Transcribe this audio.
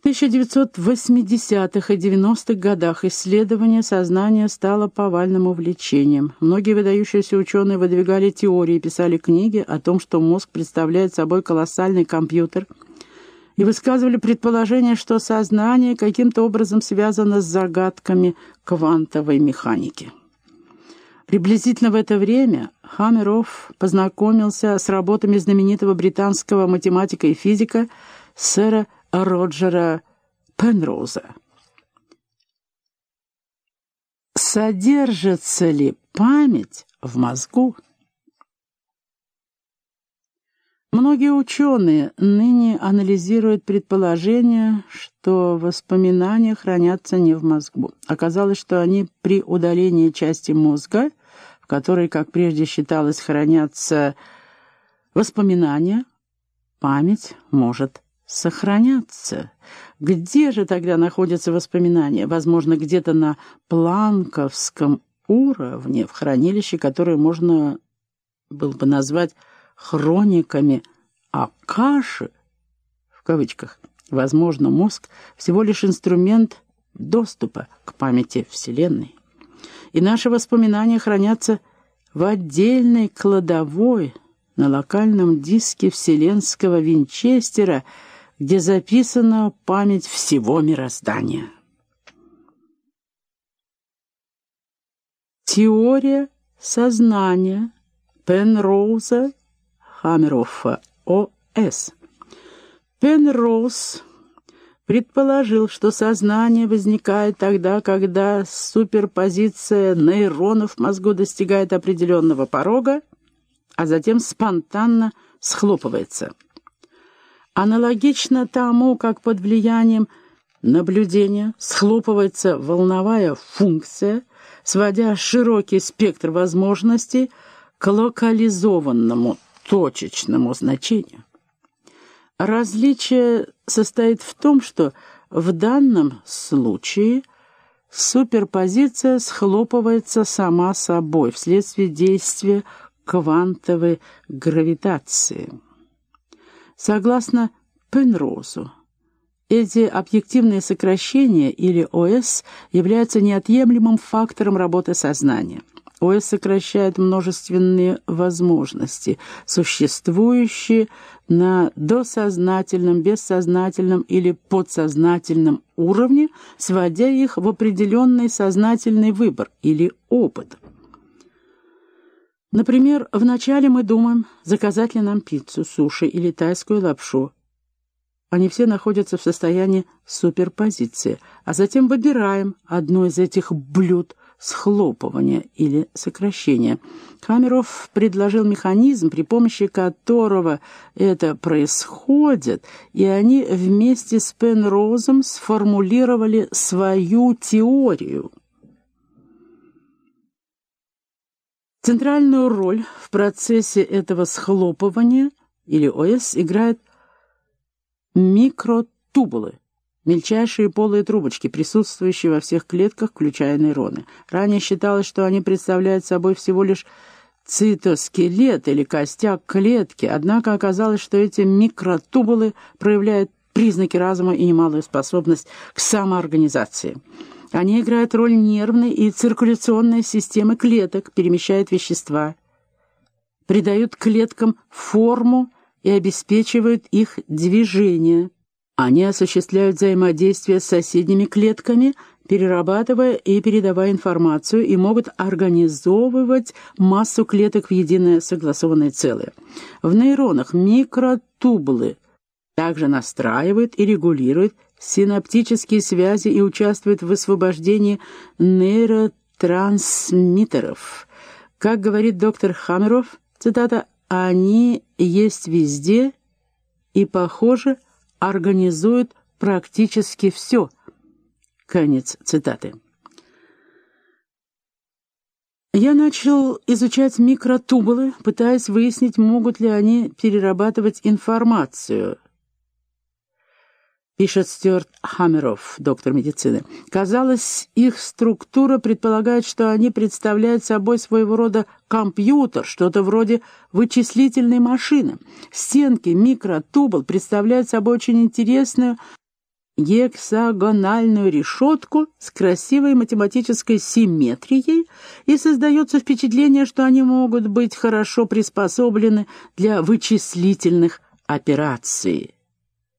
В 1980-х и 90-х годах исследование сознания стало повальным увлечением. Многие выдающиеся ученые выдвигали теории, писали книги о том, что мозг представляет собой колоссальный компьютер, и высказывали предположение, что сознание каким-то образом связано с загадками квантовой механики. Приблизительно в это время Хаммеров познакомился с работами знаменитого британского математика и физика сэра Роджера Пенроуза. Содержится ли память в мозгу? Многие ученые ныне анализируют предположение, что воспоминания хранятся не в мозгу. Оказалось, что они при удалении части мозга, в которой, как прежде считалось, хранятся воспоминания, память может сохраняться. Где же тогда находятся воспоминания? Возможно, где-то на планковском уровне, в хранилище, которое можно было бы назвать хрониками Акаши, в кавычках. Возможно, мозг всего лишь инструмент доступа к памяти Вселенной. И наши воспоминания хранятся в отдельной кладовой на локальном диске вселенского Винчестера — где записана память всего мироздания. Теория сознания Пенроуза Хаммероффа, О.С. Пенроуз предположил, что сознание возникает тогда, когда суперпозиция нейронов в мозгу достигает определенного порога, а затем спонтанно схлопывается – Аналогично тому, как под влиянием наблюдения схлопывается волновая функция, сводя широкий спектр возможностей к локализованному точечному значению. Различие состоит в том, что в данном случае суперпозиция схлопывается сама собой вследствие действия квантовой гравитации. Согласно Пенроузу, эти объективные сокращения, или ОС, являются неотъемлемым фактором работы сознания. ОС сокращает множественные возможности, существующие на досознательном, бессознательном или подсознательном уровне, сводя их в определенный сознательный выбор или опыт. Например, вначале мы думаем, заказать ли нам пиццу, суши или тайскую лапшу. Они все находятся в состоянии суперпозиции, а затем выбираем одно из этих блюд схлопывания или сокращения. Камеров предложил механизм, при помощи которого это происходит, и они вместе с Пенрозом сформулировали свою теорию. Центральную роль в процессе этого схлопывания или ОС играют микротубулы, мельчайшие полые трубочки, присутствующие во всех клетках, включая нейроны. Ранее считалось, что они представляют собой всего лишь цитоскелет или костяк клетки, однако оказалось, что эти микротубулы проявляют признаки разума и немалую способность к самоорганизации. Они играют роль нервной и циркуляционной системы клеток, перемещают вещества, придают клеткам форму и обеспечивают их движение. Они осуществляют взаимодействие с соседними клетками, перерабатывая и передавая информацию, и могут организовывать массу клеток в единое согласованное целое. В нейронах микротубулы также настраивают и регулируют синаптические связи и участвует в высвобождении нейротрансмиттеров. Как говорит доктор Хамеров, цитата, «они есть везде и, похоже, организуют практически все». Конец цитаты. Я начал изучать микротубулы, пытаясь выяснить, могут ли они перерабатывать информацию – пишет Стюарт Хаммеров, доктор медицины. Казалось, их структура предполагает, что они представляют собой своего рода компьютер, что-то вроде вычислительной машины. Стенки микротубул представляют собой очень интересную гексагональную решетку с красивой математической симметрией, и создается впечатление, что они могут быть хорошо приспособлены для вычислительных операций.